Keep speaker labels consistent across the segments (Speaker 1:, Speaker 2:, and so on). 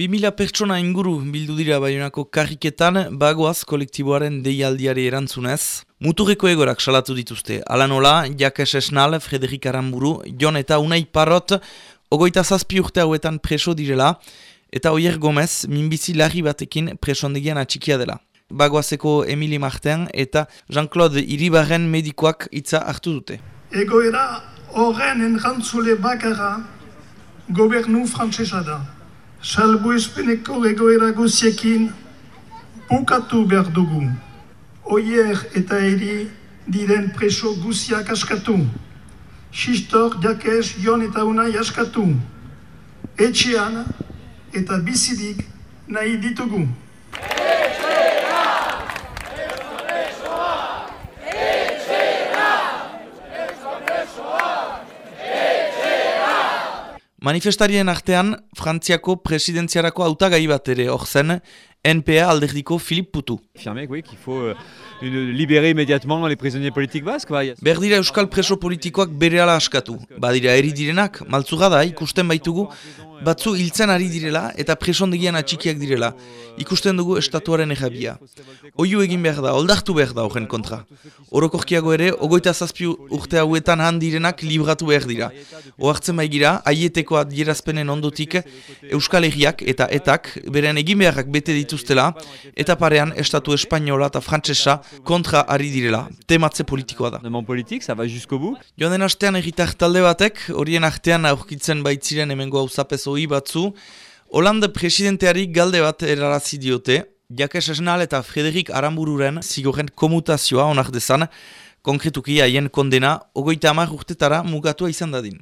Speaker 1: 2000 pertsona inguru bildu dira baionako karriketan bagoaz kolektiboaren deialdiari erantzunez. Muturreko egorak salatu dituzte. Alanola, Jakes Esnal, Frederik Aramburu, Jon eta Unai Parrot, ogoita zazpi urte hauetan preso direla, eta Oier Gomez, minbizi larri batekin presondegian atxikia dela. Bagoazeko Emili Marten eta Jean-Claude Iribarren medikoak hitza hartu dute.
Speaker 2: Egoera horren enrantzule bakarra gobernu frantsesa da. Salbu espeneko egoera guziekin bukatu behar dugu. Oier eta eri diren preso guziak askatu. Sistor, jakes, jon eta unai askatu. Etxean eta bizidik nahi ditugu.
Speaker 1: Manifestarien artean, Frantziako presidentziarako hautagai bat ere hor zen, NPA alderdiko Filip Putu.
Speaker 3: Affirmer oui, qu'il faut euh, libérer immédiatement les prisonniers politiques basques.
Speaker 1: Berdira euskal preso politikoak bere ala askatu. Badira eri direnak, maltzuga da, ikusten baitugu, batzu hiltzen ari direla eta presondegian atxikiak direla. Ikusten dugu estatuaren ejabia. Oiu egin behar da, oldartu behar da horren kontra. Orokorkiago ere, ogoita zazpi urte hauetan handirenak libratu behar dira. Oartzen baigira, aieteko adierazpenen ondotik Euskal Herriak eta etak beren egin beharrak bete dituztela eta parean estatu espainola eta frantsesa kontra ari direla. Tematze politikoa da.
Speaker 3: Politik, ça va.
Speaker 1: Joan den astean egitar talde batek, horien artean aurkitzen baitziren hemengo hauzapez hoi batzu, Holanda presidenteari galde bat erarazi diote, Jakes Esnal eta Frederik Arambururen zigorren komutazioa onak dezan, konkretuki haien kondena, ogoita amar urtetara mugatua izan dadin.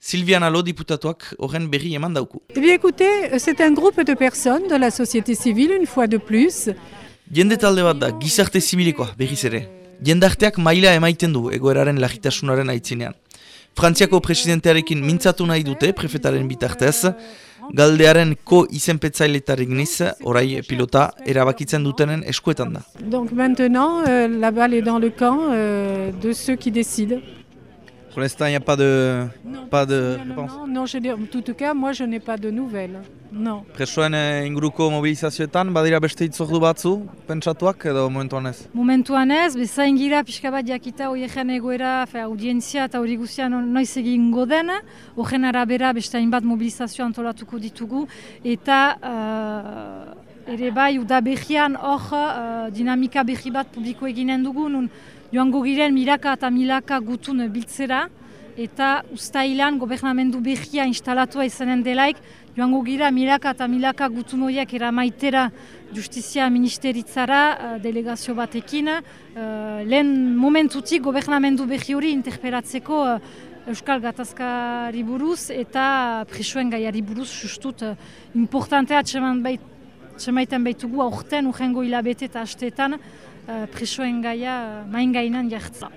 Speaker 1: Sylviana Lo, diputatuak horren berri eman dauku.
Speaker 4: Eh bien écoutez, c'est un groupe de personnes de la société civile, une fois de plus.
Speaker 1: Jende talde bat da, gizarte zibilikoa, berriz ere. Jendarteak maila emaiten du egoeraren lagitasunaren aitzinean. Frantziako presidentearekin mintzatu nahi dute, prefetaren bitartez, galdearen ko izenpetzailetarik niz, orai pilota, erabakitzen dutenen eskuetan da.
Speaker 4: Donc maintenant, euh, la balle est dans le camp euh, de ceux qui décident.
Speaker 1: Pour l'instant, il n'y a pas de,
Speaker 4: Non,
Speaker 1: pas de
Speaker 4: non,
Speaker 1: réponse.
Speaker 4: non, non, je n'ai- en tout cas, moi je n'ai pas de nouvelles. Non.
Speaker 1: Presoen eh, inguruko mobilizazioetan, badira beste hitzordu batzu, pentsatuak edo momentu honez.
Speaker 5: Momentuan ez, bezain gira pixka bat jakita hori egen egoera, fe, audientzia eta hori guztia no- noiz egingo den, horren arabera beste hainbat mobilizazio antolatuko ditugu, eta uh, ere bai, uda behian hor uh, dinamika behi bat publiko eginen dugu, nun joango giren milaka eta milaka gutun biltzera, eta ustailan gobernamendu behia instalatua izanen delaik, joango gira milaka eta milaka gutun horiek eramaitera justizia ministeritzara uh, delegazio batekin, uh, lehen momentutik gobernamendu behi hori interpelatzeko uh, Euskal Gatazkari buruz eta presoen gaiari buruz justut uh, importantea atseman bait, Txemaiten baitugu aurten urrengo hilabete eta asteetan uh, presoen gaia uh, main gainan jartza.